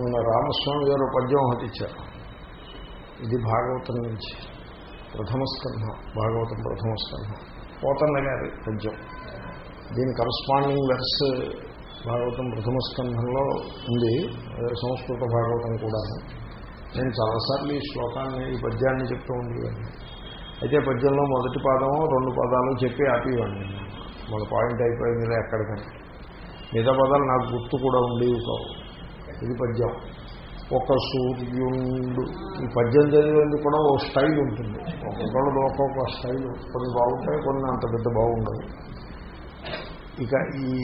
మన రామస్వామి గారు పద్యం ఒకటి ఇచ్చారు. ఇది భాగవతం నుంచి. ప్రథమ స్కంధం భాగవతం ప్రథమ స్కంధం. పోతన్న గారి పద్యం. దీని కరస్పాండింగ్ వెర్స్ భాగవతం ప్రథమ స్కంధంలో ఉంది. సంస్కృత భాగవతం కూడా. నేను చాలాసార్లు ఈ శ్లోకాన్ని ఈ పద్యాన్ని చెప్తూ ఉండేవాడిని. అయితే పద్యంలో మొదటి పాదము రెండు పదాలు చెప్పి ఆపేవాడిని మన పాయింట్ అయిపోయింది ఎక్కడికైనా. మిగతా పదాలు నాకు గుర్తు కూడా ఉండేవి కావు. ఇది పద్యం. ఒక సూర్యుండు. ఈ పద్యం చదివేందుకు కూడా ఒక స్టైల్ ఉంటుంది. ఒక్కొక్కళ్ళు ఒక్కొక్క స్టైల్. కొన్ని బాగుంటాయి కొన్ని అంత పెద్ద బాగుండదు. ఇక ఈ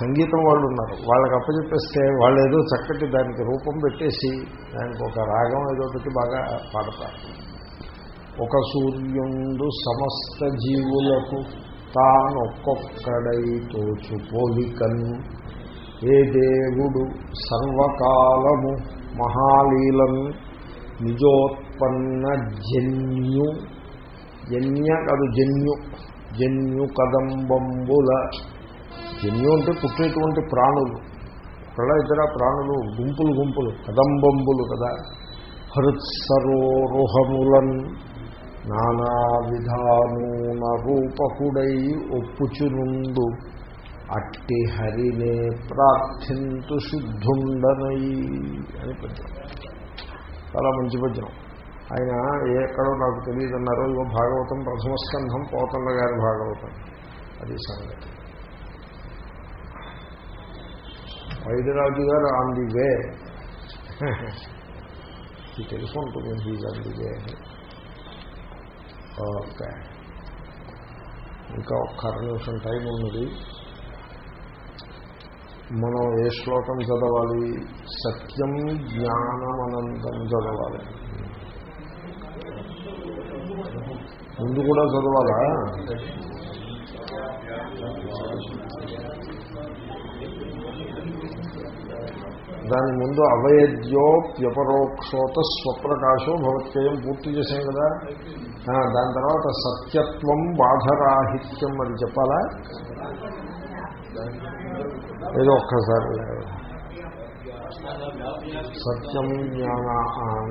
సంగీతం వాళ్ళు ఉన్నారు. వాళ్ళకి అప్పచెప్పేస్తే వాళ్ళు ఏదో చక్కటి దానికి రూపం పెట్టేసి దానికి ఒక రాగం ఏదో పెట్టి బాగా పాడతారు. ఒక సూర్యుండు సమస్త జీవులకు తానొక్కొక్కడై తోచు పోలికన్ ఏ దేవుడు సర్వకాలము మహాలీలను నిజోత్పన్న జన్యు. జన్య కాదు జన్యు. జన్యు కదంబంబుల. జన్యు అంటే పుట్టేటువంటి ప్రాణులు. ఒకళ్ళ ఇతర ప్రాణులు గుంపులు గుంపులు కదంబంబులు కదా. హృత్సరోరుహములన్ నానా విధానూన రూపకుడై ఒప్పుచునుండు. అట్టి హరినే ప్రార్థింతు శుద్ధుండనై అని పద్యం. చాలా మంచి పద్యం. ఆయన ఎక్కడో నాకు తెలియదన్నారో ఇవో భాగవతం ప్రథమస్కంధం పోతన్న గారి భాగవతం. అది సంగతి. వైద్యరాజు గారు ఆన్ ది వే తెలుసుకుంటుంది he's on the way okay ఇంకా ఒక్క అర నిమిషం టైం ఉన్నది. మనం ఏ శ్లోకం చదవాలి? సత్యం జ్ఞానం చదవాలి. ముందు కూడా చదవాలా? దాని ముందు అవయద్యోప్యపరోక్షోత స్వప్రకాశో భవత్యయం పూర్తి చేసాం కదా? దాని తర్వాత సత్యత్వం బాధరాహిత్యం అది చెప్పాలా? ఏదో ఒక్కసారి. సత్యం జ్ఞాన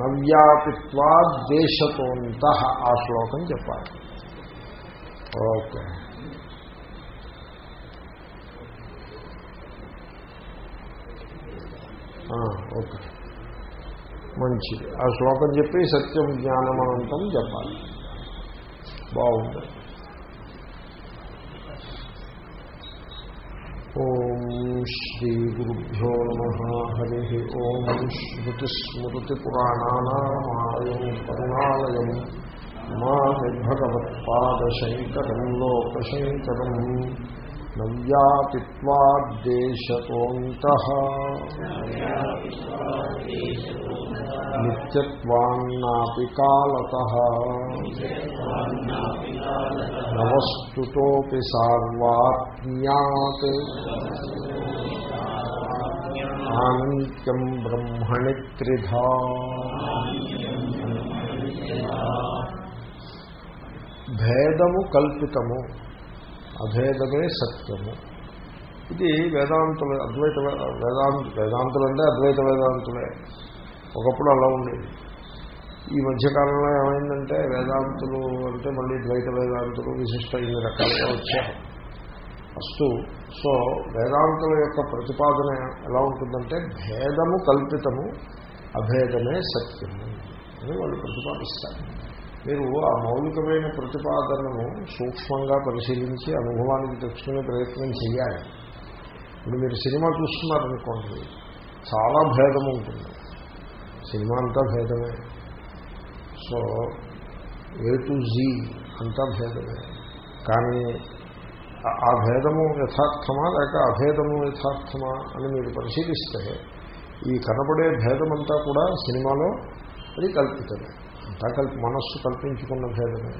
నవ్యాపిత్వా దేశతోంత ఆ శ్లోకం చెప్పాలి. ఓకే. ఓకే. మంచిది. ఆ శ్లోకం చెప్పి సత్యం జ్ఞానమనంతం చెప్పాలి బాగుంటుంది. श्रीगुरुभ्यो महाहरिः ॐ श्रुतिस्मृतिपुराणानामालयम् करुणालयम् मामि भगवत्पादशङ्करम् लोकशङ्करम् न व्यापित्वाद्देशतोऽन्तः नित्यत्वान्नापि कालतः। न वस्तुतोऽपि सार्वात्म्यात् ఆనంత్యం బ్రహ్మణి త్రిధా భేదము కల్పితము అభేదమే సత్యము ఇది వేదాంతుల అద్వైత వేదాంత వేదాంతులంటే అద్వైత వేదాంతులే. ఒకప్పుడు అలా ఉండేది. ఈ మధ్యకాలంలో ఏమైందంటే వేదాంతులు అంటే మళ్ళీ ద్వైత వేదాంతులు విశిష్ట ఇన్ని రకాలుగా వచ్చారు ఫస్ట్. సో వేదాంతుల యొక్క ప్రతిపాదన ఎలా ఉంటుందంటే భేదము కల్పితము అభేదమే సత్యము అని వాళ్ళు ప్రతిపాదిస్తారు. మీరు ఆ మౌలికమైన ప్రతిపాదనను సూక్ష్మంగా పరిశీలించి అనుభవానికి తెచ్చుకునే ప్రయత్నం చేయాలి ఇప్పుడు మీరు సినిమా చూస్తున్నారనుకోండి చాలా భేదం ఉంటుంది. సినిమా అంతా భేదమే. సో ఏ టు జీ అంతా భేదమే. కానీ ఆ భేదము యథార్థమా లేక అభేదము యథార్థమా అని మీరు పరిశీలిస్తే ఈ కనబడే భేదమంతా కూడా సినిమాలో అది కల్పితమే అంతా కల్పి మనస్సు కల్పించుకున్న భేదమే.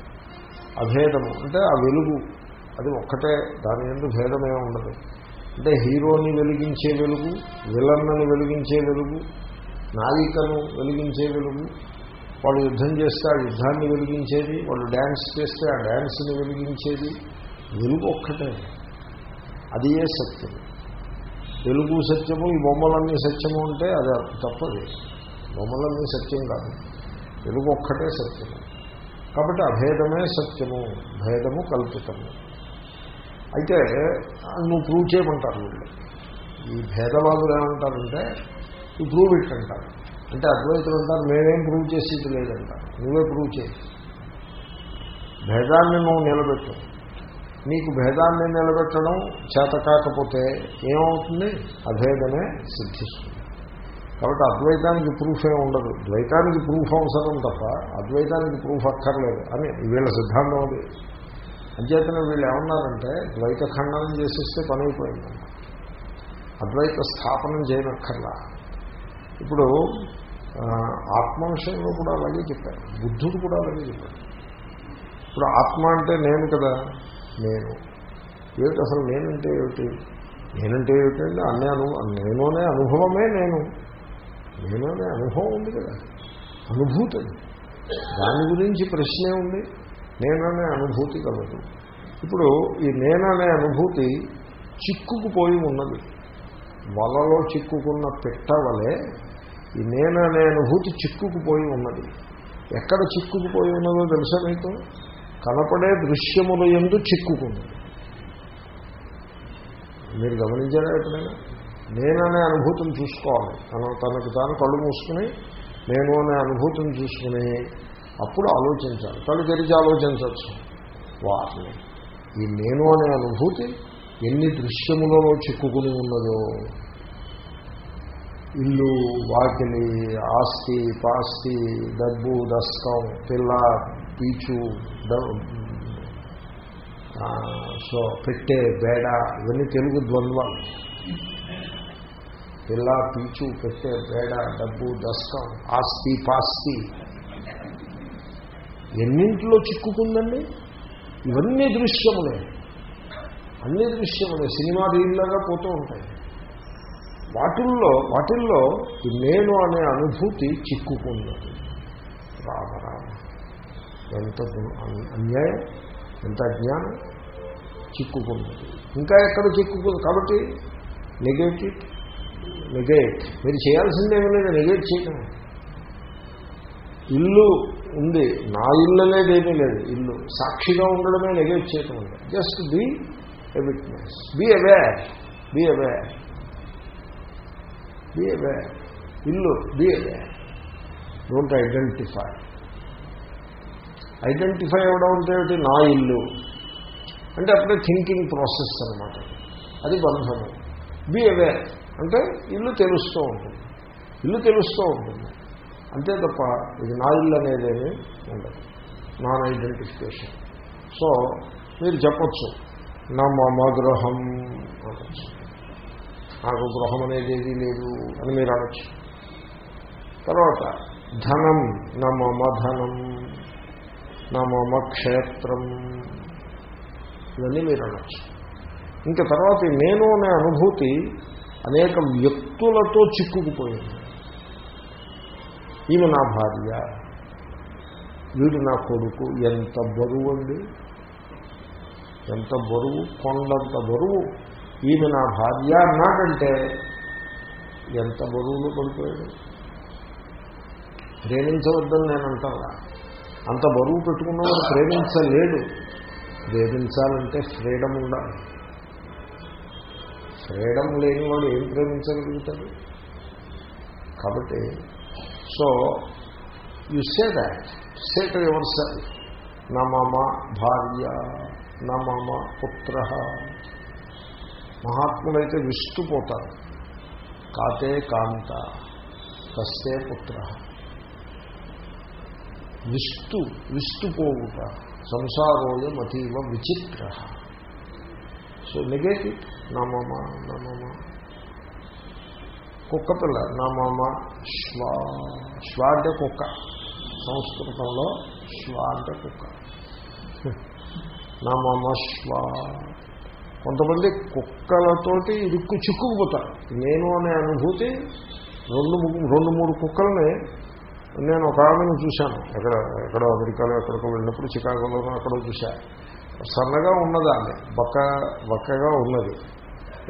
అభేదము అంటే ఆ వెలుగు. అది ఒక్కటే. దాని ఎందు భేదమే ఉండదు. అంటే హీరోని వెలిగించే వెలుగు విలన్నని వెలిగించే వెలుగు నాయికను వెలిగించే వెలుగు. వాళ్ళు యుద్ధం చేస్తే ఆ యుద్ధాన్ని వెలిగించేది వాళ్ళు డ్యాన్స్ చేస్తే ఆ డ్యాన్స్ని వెలిగించేది. వెలుగు ఒక్కటే. అది ఏ సత్యం? తెలుగు సత్యము ఈ బొమ్మలన్నీ సత్యము అంటే అది తప్పది. బొమ్మలన్నీ సత్యం కాదు. తెలుగు ఒక్కటే సత్యము. కాబట్టి అభేదమే సత్యము భేదము కల్పితము. అయితే నువ్వు ప్రూవ్ చేయమంటారు వీళ్ళు. ఈ భేదవాదులు ఏమంటారంటే నువ్వు ప్రూవ్ ఇట్ అంటారు. అంటే అద్వైతులు అంటారు మేమేం ప్రూవ్ చేసేది లేదంటారు. నువ్వే ప్రూవ్ చేయి. భేదాన్ని నువ్వు నిలబెట్టు. నీకు భేదాన్ని నిలబెట్టడం చేత కాకపోతే ఏమవుతుంది? అభేదమే సిద్ధిస్తుంది. కాబట్టి అద్వైతానికి ప్రూఫ్ ఉండదు. ద్వైతానికి ప్రూఫ్ అవసరం తప్ప అద్వైతానికి ప్రూఫ్ అక్కర్లేదు అని వీళ్ళ సిద్ధాంతం అది. అంచేతనే వీళ్ళు ఏమన్నారంటే ద్వైత ఖండనం చేసేస్తే పని అయిపోయింది. అద్వైత స్థాపనం చేయనక్కర్లా. ఇప్పుడు ఆత్మ విషయంలో కూడా అలాగే చెప్పారు. బుద్ధుడు కూడా అలాగే చెప్పారు ఇప్పుడు ఆత్మ అంటే నేను కదా? నేను. ఏమిటి అసలు నేనంటే ఏమిటి? నేనంటే ఏమిటంటే అన్నీ అను నేనునే అనుభవమే నేను. నేను అనే అనుభవం ఉంది కదా. అనుభూతి దాని గురించి ప్రశ్నే ఉంది. నేననే అనుభూతి కలదు. ఇప్పుడు ఈ నేననే అనుభూతి చిక్కుకుపోయి ఉన్నది. వలలో చిక్కుకున్న పెట్ట వలె ఈ నేననే అనుభూతి చిక్కుకుపోయి ఉన్నది. ఎక్కడ చిక్కుకుపోయి ఉన్నదో తెలుసా మీకు? కనపడే దృశ్యముల ఎందు చిక్కుకుంది. మీరు గమనించారా ఎప్పుడైనా? నేననే అనుభూతిని చూసుకోవాలి. తన తనకు తాను కళ్ళు మూసుకుని నేను అనే అనుభూతిని చూసుకుని అప్పుడు ఆలోచించాలి. కళ్ళు తెరిచి ఆలోచించవచ్చు. వాటిని ఈ నేను అనే అనుభూతి ఎన్ని దృశ్యములలో చిక్కుకుని ఉన్నదో. ఇల్లు వాకిలి ఆస్తి పాస్తి డబ్బు దస్కం పిల్ల పీచు సో పెట్టే బేడ ఇవన్నీ తెలుగు ద్వంద్వాలు. పిల్ల పీచు పెట్టే బేడ డబ్బు దస్తం ఆస్తి పాస్తి. ఎన్నింటిలో చిక్కుకుందండి? ఇవన్నీ దృశ్యములే. అన్ని దృశ్యములే. సినిమా రీల్లాగా పోతూ ఉంటాయి. వాటిల్లో వాటిల్లో నేను అనే అనుభూతి చిక్కుకున్నది రామ ఎంత అన్యాయం ఎంత అజ్ఞానం? చిక్కుకున్నది. ఇంకా ఎక్కడ చిక్కుకుంది కాబట్టి నెగేట్ ఇట్ నెగేట్ మీరు చేయాల్సిందేమీ లేదు నెగేట్ చేయడం ఇల్లు ఉంది నా ఇల్లు అనేది ఏమీ లేదు ఇల్లు. సాక్షిగా ఉండడమే నెగేట్ చేయటం ఉంది just be a witness be aware be aware be aware ఇల్లు be aware don't identify identify అవ్వడం అంటే నా ఇల్లు. అంటే అప్పుడే థింకింగ్ ప్రాసెస్ అనమాట అది బంధము. బి అవేర్ అంటే ఇల్లు తెలుస్తూ ఉంటుంది. ఇల్లు తెలుస్తూ ఉంటుంది. అంతే తప్ప ఇది నా ఇల్లు అనేదేమీ ఉండదు. నాన్ ఐడెంటిఫికేషన్ సో మీరు చెప్పచ్చు. నా మమ గృహం అనొచ్చు. నాకు గృహం అనేది ఏది లేదు అని మీరు అనొచ్చు. తర్వాత ధనం. నా మమ ధనం నా మమ క్షేత్రం ఇవన్నీ మీరు అనొచ్చు. ఇంకా తర్వాత నేను అనే అనుభూతి అనేక వ్యక్తులతో చిక్కుకుపోయింది. ఈమె నా భార్య. వీడు నా కొడుకు. ఎంత బరువు అండి. ఎంత బరువు కొండంత బరువు. ఈమె నా భార్య అన్నాడంటే ఎంత బరువులో పడిపోయాడు? ప్రేమించవద్దని నేను అంటాను అంత బరువు పెట్టుకున్నవాడు ప్రేమించలేడు. ప్రేమించాలంటే ఫ్రీడమ్ ఉండాలి. ఫ్రీడమ్ లేనివాడు ఏం ప్రేమించగలుగుతాడు? కాబట్టి so you say that say to yourself నా మామ భార్య నా మామ పుత్ర మహాత్ములైతే విస్తుపోతారు. కాతే కాంత కస్తే పుత్ర. విస్తు విస్తుపోవుట సంసారోయం అతీవ విచిత్ర. సో నెగేటివ్ నా మామ నా మామ కుక్క పిల్ల నా మామ శ్వా అంటే కుక్క. సంస్కృతంలో శ్వా అంటే కుక్క. నా మామ శ్వ. కొంతమంది కుక్కలతోటి ఇరుక్కు చిక్కుకుపోతారు. నేను అనే అనుభూతి రెండు రెండు మూడు కుక్కల్ని నేను ఒక ఆమెను చూశాను. ఎక్కడ ఎక్కడో అమెరికాలో ఎక్కడికో వెళ్ళినప్పుడు చికాగోలోనూ అక్కడో చూశాను సన్నగా ఉన్నదాన్ని బక్క బక్కగా ఉన్నది.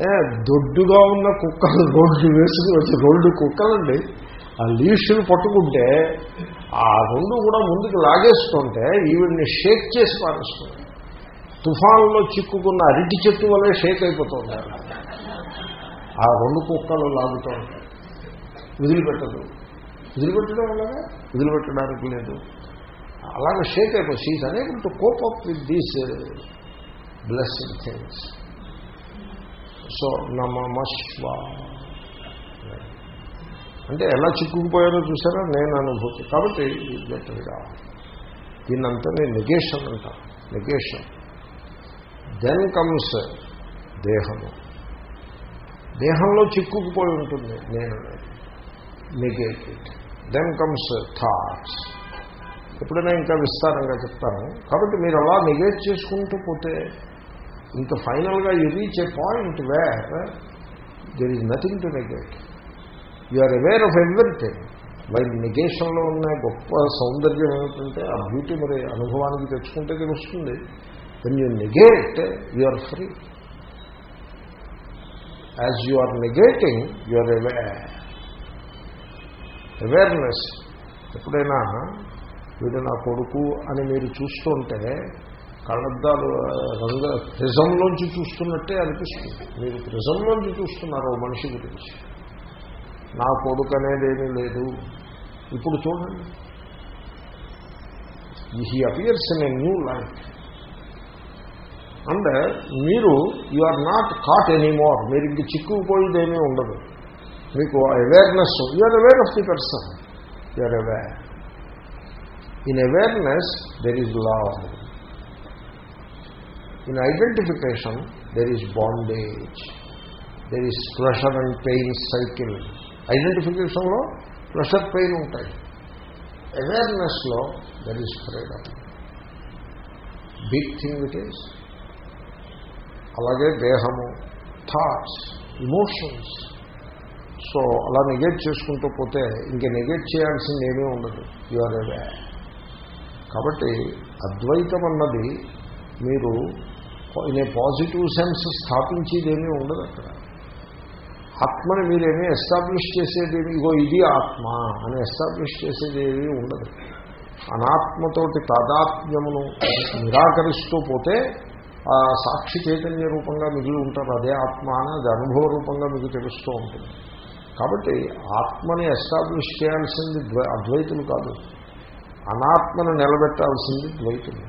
ఏ, దొడ్డుగా ఉన్న కుక్కలు రోడ్డు వేసుకుని వచ్చి రోడ్డు కుక్కలండి. ఆ లీషులు పట్టుకుంటే ఆ రెండు కూడా ముందుకు లాగేస్తుంటే ఈవిడిని షేక్ చేసి పారేస్తుంది. తుఫాన్లో చిక్కుకున్న అరటి చెట్టు వల్లే షేక్ అయిపోతుంది. ఆ రెండు కుక్కలు లాగుతూ ఉంటాయి. వదిలిపెట్టదు. వదిలిపెట్టడం వల్లగా వదిలిపెట్టడానికి లేదు. అలాగే షేక్ అయిపోయి she's unable to cope up with these blessing things so నమమశ్వ అంటే ఎలా చిక్కుకుపోయారో చూసారా? నేను అనుభూతి. కాబట్టి గట్టిగా దీన్నంతా నేను నెగేషన్ అంటాను నెగేషన్ దెన్ కమ్స్ దేహము. దేహంలో చిక్కుకుపోయి ఉంటుంది. నేను నెగేట్ దెన్ కమ్స్ థాట్స్ ఎప్పుడైనా ఇంకా విస్తారంగా చెప్తాను. కాబట్టి మీరు అలా నెగేట్ చేసుకుంటూ పోతే ఇంకా ఫైనల్గా you reach a point where there is nothing to negate you are aware of everything while నెగేషన్లో ఉన్న గొప్ప సౌందర్యం ఏమిటంటే ఆ బ్యూటీ మరి అనుభవానికి తెచ్చుకుంటే తెలుస్తుంది. When you negate you are free as you are negating you are aware awareness ఎప్పుడైనా వీడు నా కొడుకు అని మీరు చూస్తుంటే కళ్ళద్దాలు రంగు ప్రిజంలోంచి చూస్తున్నట్టే అనిపిస్తుంది. మీరు ప్రిజంలోంచి చూస్తున్నారు ఓ మనిషి గురించి. నా కొడుకు అనేది ఏమీ లేదు. ఇప్పుడు చూడండి. He appears in a new life and మీరు you are not caught anymore మీరు ఇంక చిక్కుకుపోయేదేమీ ఉండదు. మీకు awareness you are aware of the person you are aware in awareness there is love in identification there is bondage there is pressure and pain cycle ఐడెంటిఫికేషన్లో pressure pain ఉంటాయి అవేర్నెస్లో there is freedom big thing it is అలాగే దేహము thoughts emotions so అలా negate చేసుకుంటూ పోతే ఇంక negate చేయాల్సింది ఏమీ ఉండదు. యు ఆర్ అవే కాబట్టి అద్వైతం అన్నది మీరు ఇన్ ఏ పాజిటివ్ సెన్స్ స్థాపించేది ఏమీ ఉండదు అక్కడ. ఆత్మని మీరేమీ ఎస్టాబ్లిష్ చేసేది ఇగో ఇది ఆత్మ అని ఎస్టాబ్లిష్ చేసేది ఏమీ ఉండదు. అనాత్మతోటి తాదాత్మ్యమును నిరాకరిస్తూ పోతే ఆ సాక్షి చైతన్య రూపంగా మిగిలి ఉంటారు అదే ఆత్మ అని అది అనుభవ రూపంగా మీకు తెలుస్తూ ఉంటుంది. కాబట్టి ఆత్మని ఎస్టాబ్లిష్ చేయాల్సింది అద్వైతులు కాదు. అనాత్మను నిలబెట్టాల్సింది ద్వైతులు.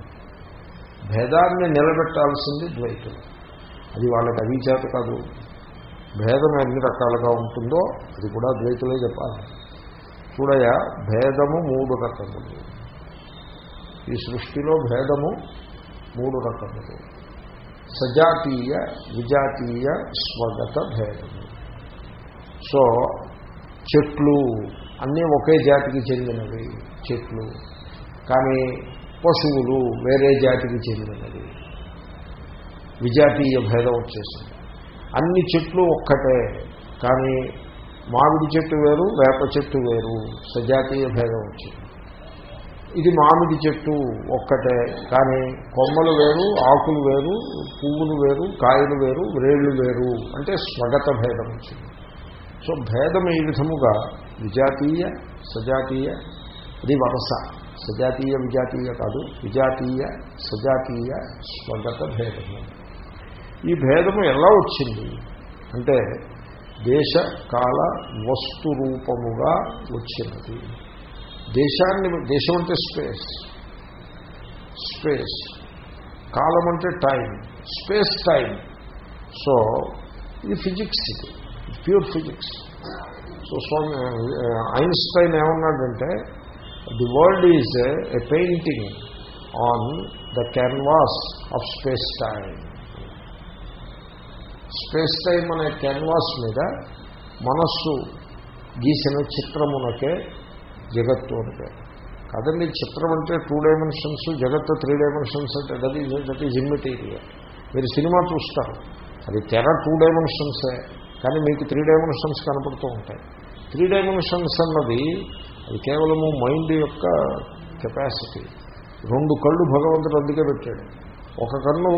భేదాన్ని నిలబెట్టాల్సింది ద్వైతులు. అది వాళ్ళకి అవి చేత కాదు. భేదం ఎన్ని రకాలుగా ఉంటుందో అది కూడా ద్వైతులే చెప్పాలి. చూడయా భేదము మూడు రకములు. ఈ సృష్టిలో భేదము మూడు రకములు. సజాతీయ విజాతీయ స్వగత భేదము. సో చెట్లు అన్నీ ఒకే జాతికి చెందినవి చెట్లు. కానీ పశువులు వేరే జాతికి చెందినవి. విజాతీయ భేదం వచ్చేసింది. అన్ని చెట్లు ఒక్కటే కానీ మామిడి చెట్టు వేరు వేప చెట్టు వేరు సజాతీయ భేదం వచ్చింది. ఇది మామిడి చెట్టు ఒక్కటే కానీ కొమ్మలు వేరు ఆకులు వేరు పువ్వులు వేరు కాయలు వేరు వ్రేళ్ళు వేరు అంటే స్వగత భేదం వచ్చింది. సో భేదం ఈ విధముగా విజాతీయ సజాతీయ అది వరస. సజాతీయ విజాతీయ కాదు విజాతీయ సజాతీయ స్వగత భేదము. ఈ భేదము ఎలా వచ్చింది? అంటే దేశ కాల వస్తు రూపముగా వచ్చినది. దేశాన్ని దేశం అంటే స్పేస్. స్పేస్. కాలం అంటే టైం. Space time. సో ఇది ఫిజిక్స్ ఇది. Pure physics. So Swami Einstein ఏమన్నాడంటే the world is a painting on the canvas of space time space time అనే క్యాన్వాస్ మీద మనస్సు గీసిన చిత్రమునకే జగత్తు అంటే కాదండి చిత్రం అంటే టూ డైమెన్షన్స్ జగత్తు త్రీ డైమెన్షన్స్ అంటే that is that is immaterial మీరు సినిమా చూస్తారు. అది తెర టూ డైమెన్షన్సే. కానీ మీకు త్రీ డైమెన్షన్స్ కనపడుతూ ఉంటాయి. త్రీ డైమెన్షన్స్ అన్నది అది కేవలము మైండ్ యొక్క కెపాసిటీ రెండు కళ్ళు భగవంతుడు అందుకే పెట్టాడు. ఒక కన్ను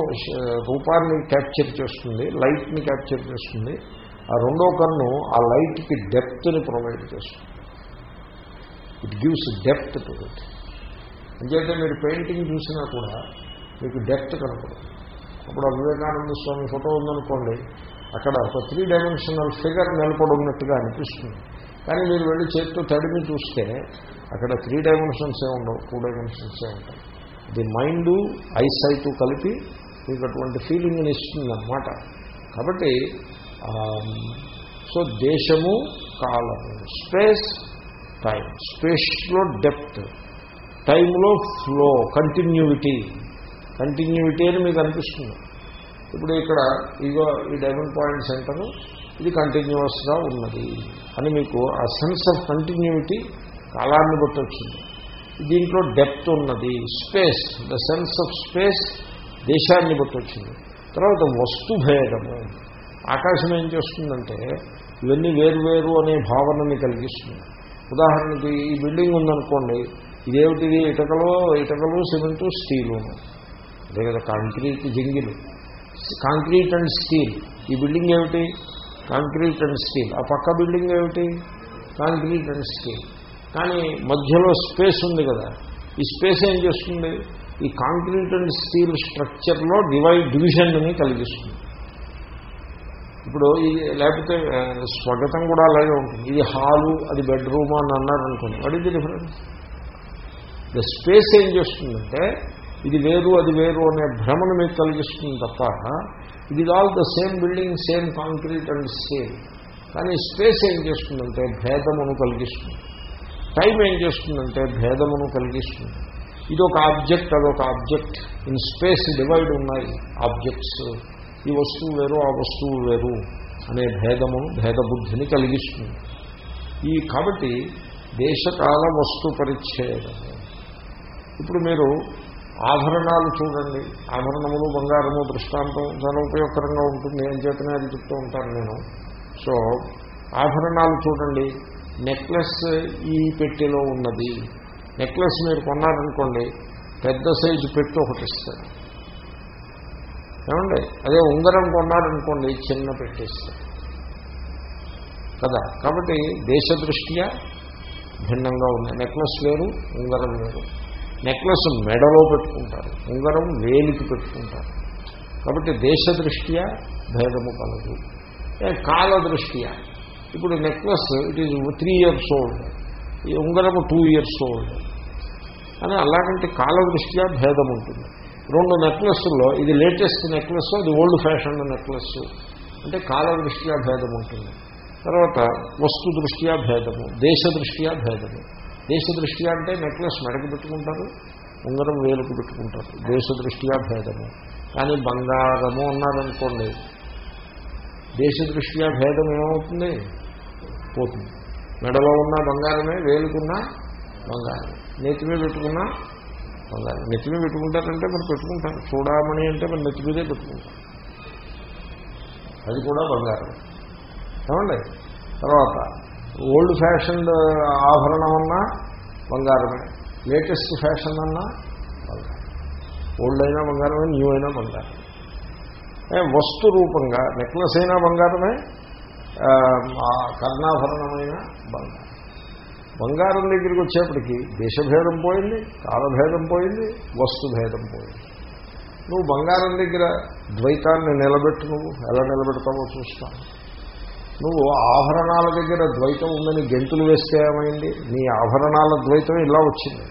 రూపాన్ని క్యాప్చర్ చేస్తుంది లైట్ని క్యాప్చర్ చేస్తుంది. ఆ రెండో కన్ను ఆ లైట్కి డెప్త్ని ప్రొవైడ్ చేస్తుంది. It gives depth to it అంచేతే మీరు పెయింటింగ్ చూసినా కూడా మీకు డెప్త్ కనపడదు. అప్పుడు ఆ వివేకానంద స్వామి ఫోటో ఉందనుకోండి అక్కడ ఒక త్రీ డైమెన్షనల్ ఫిగర్ నిలబడి అనిపిస్తుంది. కానీ మీరు వెళ్ళి చేతితో తడిమి చూస్తే అక్కడ త్రీ డైమెన్షన్సే ఉండవు టూ డైమెన్షన్సే ఉంటాయి. ది మైండ్ ఐసైట్ కలిపి మీకు అటువంటి ఫీలింగ్ని ఇస్తుంది అనమాట కాబట్టి సో దేశము కాలము స్పేస్ టైం. స్పేస్లో డెప్త్. టైంలో ఫ్లో కంటిన్యూటీ. కంటిన్యూటీ అని మీకు అనిపిస్తుంది. ఇప్పుడు ఇక్కడ ఇగో ఈ డైమండ్ పాయింట్ సెంటర్ ఇది కంటిన్యూస్గా ఉన్నది అని మీకు ఆ సెన్స్ ఆఫ్ కంటిన్యూటీ కాలాన్ని బట్టి వచ్చింది దీంట్లో డెప్త్ ఉన్నది space the sense of space దేశాన్ని బట్టి వచ్చింది తర్వాత వస్తు భేదము. ఆకాశం ఏం చేస్తుందంటే ఇవన్నీ వేరు అనే భావనని కలిగిస్తుంది. ఉదాహరణకి ఈ బిల్డింగ్ ఉందనుకోండి ఇదేమిటిది? ఇటకలో ఇటకలు సిమెంటు స్టీలు. అదే కదా కాంక్రీట్ జింగిలు. Concrete and steel. ఈ బిల్డింగ్ ఏమిటి? Concrete and steel. ఆ పక్క బిల్డింగ్ ఏమిటి? Concrete and steel. కానీ మధ్యలో స్పేస్ ఉంది కదా. ఈ స్పేస్ ఏం చేస్తుంది? ఈ కాంక్రీట్ అండ్ స్టీల్ స్ట్రక్చర్లో డివైడ్ డివిజన్ని కలిగిస్తుంది. ఇప్పుడు ఇది లేకపోతే స్వాగతం కూడా అలాగే ఉంటుంది. ఇది హాలు అది బెడ్రూమ్ అని అన్నారు అనుకోండి. What difference? ద స్పేస్ ఏం చేస్తుందంటే ఇది వేరు అది వేరు అనే భ్రమను మీకు కలిగిస్తుంది తప్ప ఇది all the same building same concrete and same కానీ స్పేస్ ఏం చేస్తుందంటే భేదమును కలిగిస్తుంది. టైం ఏం చేస్తుందంటే భేదమును కలిగిస్తుంది. ఇది ఒక ఆబ్జెక్ట్ అదొక ఆబ్జెక్ట్ ఇన్ స్పేస్ డివైడ్ ఉన్నాయి ఆబ్జెక్ట్స్ ఈ వస్తువు వేరు ఆ వస్తువు వేరు అనే భేదమును భేదబుద్ధిని కలిగిస్తుంది. ఈ కాబట్టి దేశకాల వస్తు పరిచ్ఛేదము. ఇప్పుడు మీరు ఆభరణాలు చూడండి. ఆభరణములు బంగారము దృష్టాంతం చాలా ఉపయోగకరంగా ఉంటుంది. ఏం చేతనే అది చెప్తూ ఉంటాను నేను. సో ఆభరణాలు చూడండి. నెక్లెస్ ఈ పెట్టెలో ఉన్నది. నెక్లెస్ మీరు కొన్నారనుకోండి పెద్ద సైజు పెట్టి ఒకటి ఇస్తారు. ఏమండి? అదే ఉంగరం కొన్నారనుకోండి చిన్న పెట్టిస్తారు కదా? కాబట్టి దేశ దృష్ట్యా భిన్నంగా ఉన్నాయి. నెక్లెస్ వేరు ఉంగరం వేరు. నెక్లెస్ మెడలో పెట్టుకుంటారు ఉంగరం వేలికి పెట్టుకుంటారు. కాబట్టి దేశ దృష్ట్యా భేదము కలదు. కాల దృష్ట్యా. ఇప్పుడు necklace it is three years old ఈ ఉంగరము టూ ఇయర్స్ ఓల్డ్ అని అలాగంటే కాల దృష్ట్యా భేదం ఉంటుంది. రెండు నెక్లెస్లో ఇది లేటెస్ట్ నెక్లెస్ అది ఓల్డ్ ఫ్యాషన్ నెక్లెస్. అంటే కాల దృష్ట్యా భేదం ఉంటుంది. తర్వాత వస్తు దృష్ట్యా భేదము దేశ దృష్ట్యా భేదము. దేశ దృష్ట్యా అంటే నెక్లెస్ మెడకు పెట్టుకుంటారు ఉంగరం వేలుకు పెట్టుకుంటారు. దేశ దృష్ట్యా భేదము. కానీ బంగారము అన్నారనుకోండి దేశ దృష్ట్యా భేదం ఏమవుతుంది? పోతుంది. మెడలో ఉన్న బంగారమే వేలుకున్న బంగారం నెత్తిమే పెట్టుకున్నా బంగారం. నెత్తిమే పెట్టుకుంటారంటే మరి పెట్టుకుంటారు. చూడమని అంటే మరి నెత్తి మీదే పెట్టుకుంటారు. అది కూడా బంగారం. ఏమండి? తర్వాత ఓల్డ్ ఫ్యాషన్ ఆభరణం అన్నా బంగారమే. లేటెస్ట్ ఫ్యాషన్ అన్నా బంగారం ఓల్డ్ అయినా బంగారమే న్యూ అయినా బంగారం వస్తు రూపంగా నెక్లెస్ అయినా బంగారమే కర్ణాభరణమైన బంగారం. బంగారం దగ్గరికి వచ్చేప్పటికి దేశభేదం పోయింది కాలభేదం పోయింది వస్తుభేదం పోయింది. నువ్వు బంగారం దగ్గర ద్వైతాన్ని నిలబెట్టు నువ్వు. ఎలా నిలబెడతావో చూస్తాను. నువ్వు ఆభరణాల దగ్గర ద్వైతం ఉందని గెంతులు వేస్తే ఏమైంది? నీ ఆభరణాల ద్వైతం ఇలా వచ్చింది.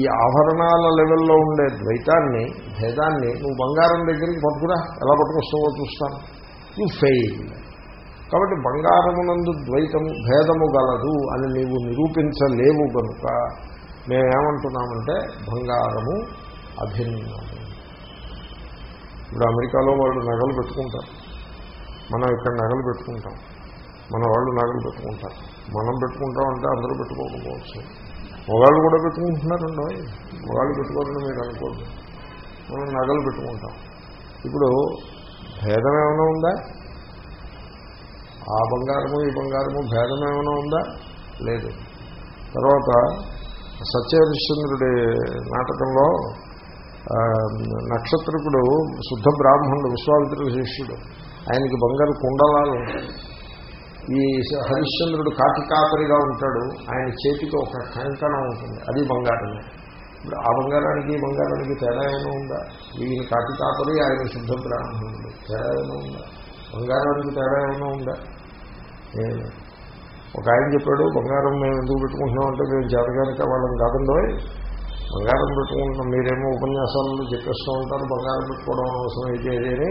ఈ ఆభరణాల లెవెల్లో ఉండే ద్వైతాన్ని భేదాన్ని నువ్వు బంగారం దగ్గరికి పట్టుకురా. ఎలా పట్టుకొస్తావో చూస్తాను. నువ్వు ఫెయిల్ కాబట్టి బంగారమునందు ద్వైతము భేదము గలదు అని నీవు నిరూపించలేవు కనుక మేమేమంటున్నామంటే బంగారము అభిన్నము ఇప్పుడు అమెరికాలో వాళ్ళు నగలు పెట్టుకుంటారు. మనం ఇక్కడ నగలు పెట్టుకుంటాం. మన వాళ్ళు నగలు పెట్టుకుంటారు. మనం పెట్టుకుంటాం అంటే అందరూ పెట్టుకోకపోవచ్చు మొగాళ్ళు కూడా పెట్టుకుంటున్నారండి. మగాళ్ళు పెట్టుకోవాలని మీరు అనుకోండి మనం నగలు పెట్టుకుంటాం. ఇప్పుడు భేదం ఏమైనా ఉందా? ఆ బంగారము ఈ బంగారము భేదం ఏమైనా ఉందా? లేదు. తర్వాత సత్యహరిశ్చంద్రుడి నాటకంలో నక్షత్రకుడు శుద్ధ బ్రాహ్మణుడు విశ్వామిత్రుడు శిష్యుడు. ఆయనకి బంగారు కుండలాలు. ఉంటాయి ఈ హరిశ్చంద్రుడు కాటికాపరిగా ఉంటాడు. ఆయన చేతికి ఒక కంకణం ఉంటుంది. అది బంగారమే. ఇప్పుడు ఆ బంగారానికి బంగారానికి తేడా ఏమైనా ఉందా? ఈయన కాటికాపరి ఆయన శుద్ధ బ్రాహ్మణుడు. తేడా ఏమైనా ఉందా? బంగారానికి తేడా ఏమైనా ఉందా? ఒక ఆయన చెప్పాడు బంగారం మేము ఎందుకు పెట్టుకుంటున్నాం అంటే మేము చేతగానిక వాళ్ళని కాదండో బంగారం పెట్టుకుంటున్నాం మీరేమో ఉపన్యాసాలలో చెప్పేస్తూ ఉంటారు బంగారం పెట్టుకోవడం అవసరం అయితే అని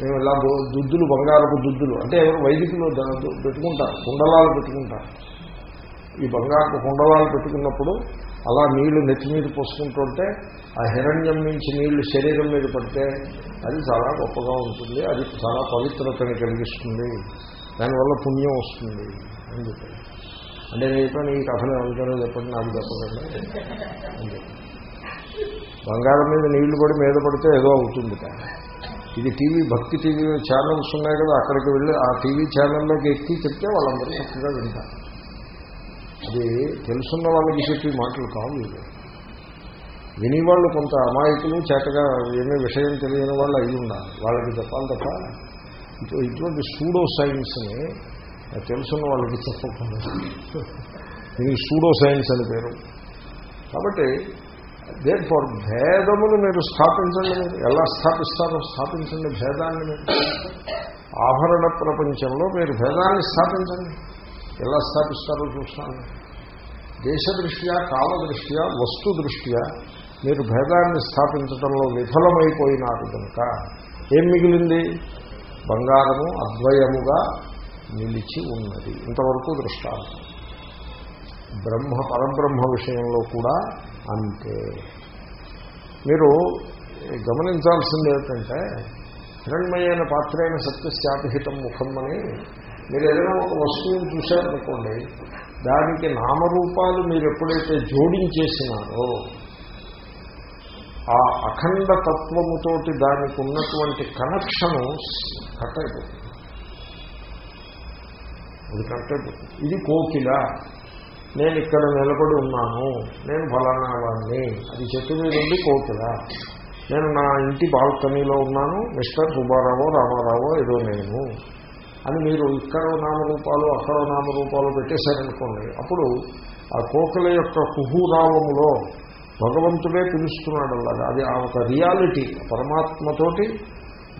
మేము ఇలా బో- దుద్దులు బంగారపు దుద్దులు అంటే ఎవరు వైదికులు పెట్టుకుంటారు కుండలాలు పెట్టుకుంటారు. ఈ బంగారపు కుండలాలు పెట్టుకున్నప్పుడు అలా నీళ్ళు నెత్తి మీద పోసుకుంటుంటే ఆ హిరణ్యం నుంచి నీళ్ళు శరీరం మీద పడితే అది చాలా గొప్పగా ఉంటుంది అది చాలా పవిత్రతని కలిగిస్తుంది దానివల్ల పుణ్యం వస్తుంది అని చెప్పారు. అంటే నేను చెప్పాను ఈ కథలు ఎవరికైనా చెప్పండి నాకు చెప్పకండి. బంగారం మీద నీళ్ళు పడి మీద పడితే ఏదో అవుతుంది కానీ ఇది టీవీ భక్తి టీవీ ఛానల్స్ ఉన్నాయి కదా అక్కడికి వెళ్ళి ఆ టీవీ ఛానల్లోకి ఎక్కి చెప్తే వాళ్ళందరూ చక్కగా వింటారు. అది తెలుసున్న వాళ్ళకి చెప్పి మాటలు కావు ఇది వినేవాళ్ళు కొంత అమాయకులు చేతగా ఏమీ విషయం తెలియని వాళ్ళు అయి ఉండాలి. వాళ్ళకి చెప్పాలి తప్ప ఇటువంటి సూడో సైన్స్ని తెలుసున్న వాళ్ళకి చెప్పకుండా. దీనికి సూడో సైన్స్ అని పేరు. కాబట్టి దేర్ ఫర్ భేదమును మీరు స్థాపించండి. మీరు ఎలా స్థాపిస్తారో స్థాపించండి భేదాన్ని మీరు. ఆభరణ ప్రపంచంలో మీరు భేదాన్ని స్థాపించండి. ఎలా స్థాపిస్తారో చూస్తాను. దేశదృష్ట్యా కాలదృష్ట్యా వస్తు దృష్ట్యా మీరు భేదాన్ని స్థాపించడంలో విఫలమైపోయినారు కనుక. ఏం మిగిలింది? బంగారము అద్వయముగా నిలిచి ఉన్నది. ఇంతవరకు దృష్టాంతం. బ్రహ్మ పరబ్రహ్మ విషయంలో కూడా అంతే. మీరు గమనించాల్సింది ఏమిటంటే హిరణ్మయైన పాత్రైన సత్యశాపిహితం ముఖం అని మీరు ఏదైనా ఒక వస్తువుని చూశారనుకోండి దానికి నామరూపాలు మీరు ఎప్పుడైతే జోడించేసినారో ఆ అఖండ తత్వముతోటి దానికి ఉన్నటువంటి కనెక్షను కట్ అయిపోతుంది. అది కట్ ఇది కోకిల. నేను ఇక్కడ నిలబడి ఉన్నాను. నేను ఫలానా వాడిని అది చెట్టు మీద ఉంది కోకిల. నేను నా ఇంటి బాల్కనీలో ఉన్నాను. మిస్టర్ సుబ్బారావు రామారావు ఏదో నేను. అని మీరు ఇక్కడ నామరూపాలు అక్కడ నామరూపాలు పెట్టేశారనుకోండి. అప్పుడు ఆ కోకిల యొక్క కుహూరావములో భగవంతుడే పిలుస్తున్నాడు అలాగా అది ఆ ఒక రియాలిటీ పరమాత్మతోటి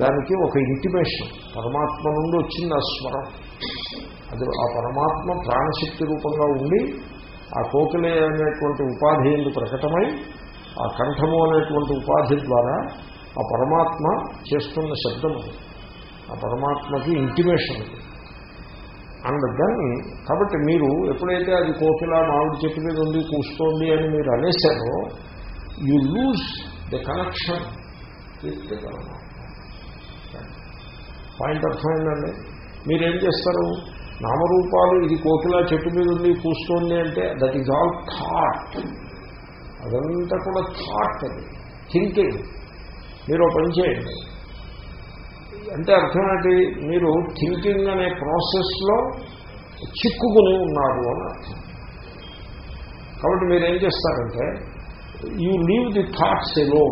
దానికి ఒక ఇంటిమేషన్. పరమాత్మ నుండి వచ్చింది ఆ స్వరం. అది ఆ పరమాత్మ ప్రాణశక్తి రూపంగా ఉండి ఆ కోకిలే అనేటువంటి ఉపాధి ఎందు ప్రకటమై ఆ కంఠము అనేటువంటి ఉపాధి ద్వారా ఆ పరమాత్మ చేస్తున్న శబ్దం ఆ పరమాత్మకి ఇంటిమేషన్ అది అండ్ దెన్ కాబట్టి మీరు ఎప్పుడైతే అది కోకిల మామిడి చెట్టు మీద ఉంది కూస్తోంది అని మీరు అనేశారో you lose the connection with the Paramatma. Point అర్థమైందండి మీరేం చేస్తారు? నామరూపాలు ఇది కోకిలా చెట్టు మీద ఉంది కూస్తోంది అంటే దట్ ఈజ్ ఆల్ థాట్ అదంతా కూడా థాట్ అది. థింకింగ్ మీరు పని చేయండి. అంటే అర్థం ఏంటి? మీరు థింకింగ్ అనే ప్రాసెస్లో చిక్కుకుని ఉన్నారు అని అర్థం. కాబట్టి మీరు ఏం చేస్తారంటే యూ లీవ్ ది థాట్స్ ఎలో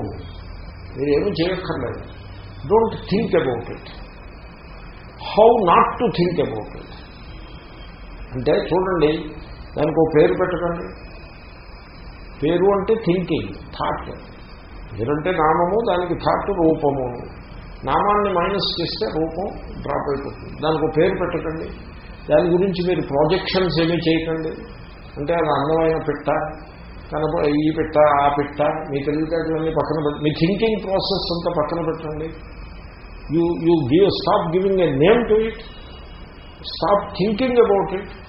మీరు ఏమి చేయక్కర్లేదు. Don't think about it how not to think about it అంటే చూడండి దానికి ఒక పేరు పెట్టకండి. పేరు అంటే థింకింగ్ థాట్ పేరంటే నామము దానికి థాట్ రూపము. నామాన్ని మైనస్ చేస్తే రూపం డ్రాప్ అయిపోతుంది. దానికి ఒక పేరు పెట్టకండి. దాని గురించి మీరు ప్రాజెక్షన్స్ ఏమీ చేయకండి. అంటే అది అందమైన పిట్ట కనుక ఈ పిట్ట ఆ పిట్ట మీ తెలివితేటలన్నీ పక్కన పెట్టి మీ థింకింగ్ ప్రాసెస్ అంతా పక్కన పెట్టండి. You you give stop giving a name to it stop thinking about it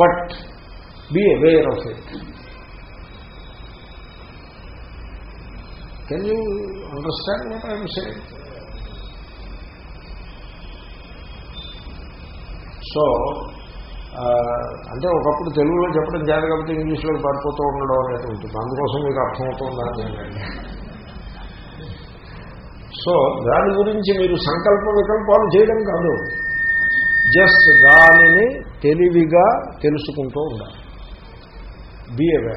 but be aware of it can you understand what I'm saying so అంటే ఒకప్పుడు తెలుగులో చెప్పడం చేత కాబట్టి ఇంగ్లీష్లోకి పడిపోతూ ఉండడం అనేది ఉంటుంది. అందుకోసం మీకు అర్థమవుతుందని సో దాని గురించి మీరు సంకల్ప వికల్పాలు చేయడం కాదు. జస్ట్ దానిని తెలివిగా తెలుసుకుంటూ ఉండాలి. బిఏవే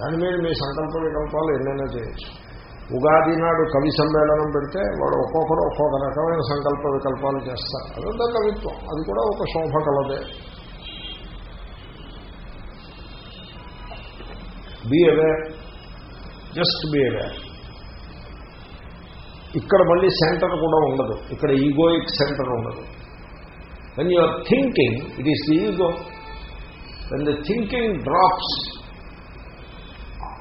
దాని మీద మీ సంకల్ప వికల్పాలు ఎన్నైనా చేయొచ్చు. ఉగాది నాడు కవి సమ్మేళనం పెడితే వాడు ఒక్కొక్కరు ఒక్కొక్క రకమైన సంకల్ప వికల్పాలు చేస్తారు. అదంతా కవిత్వం. అది కూడా ఒక శోభ కలదే. Be aware just be aware ఇక్కడ మళ్ళీ సెంటర్ కూడా ఉండదు. ఇక్కడ ఈగోయిక్ సెంటర్ ఉండదు. When you are thinking it is the ego when the thinking drops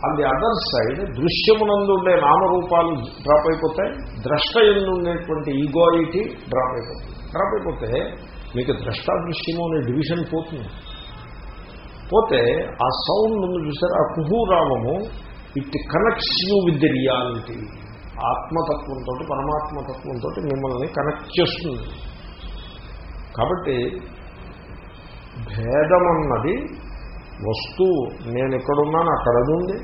on the other side దృశ్యమునందు ఉండే నామరూపాలు డ్రాప్ అయిపోతాయి ద్రష్ట ఎందు ఉండేటువంటి ఈగోయిటీ డ్రాప్ అయిపోతుంది. డ్రాప్ అయిపోతే మీకు ద్రష్టాదృశ్యము అనే డివిజన్ పోతుంది. పోతే ఆ సౌండ్ ఉంది చూసారు? ఆ కుహూరామము it connects you with the reality ఆత్మతత్వంతో పరమాత్మతత్వంతో మిమ్మల్ని కనెక్ట్ చేస్తుంది. కాబట్టి భేదమన్నది వస్తువు నేను ఎక్కడున్నాను అక్కడ ఉంది.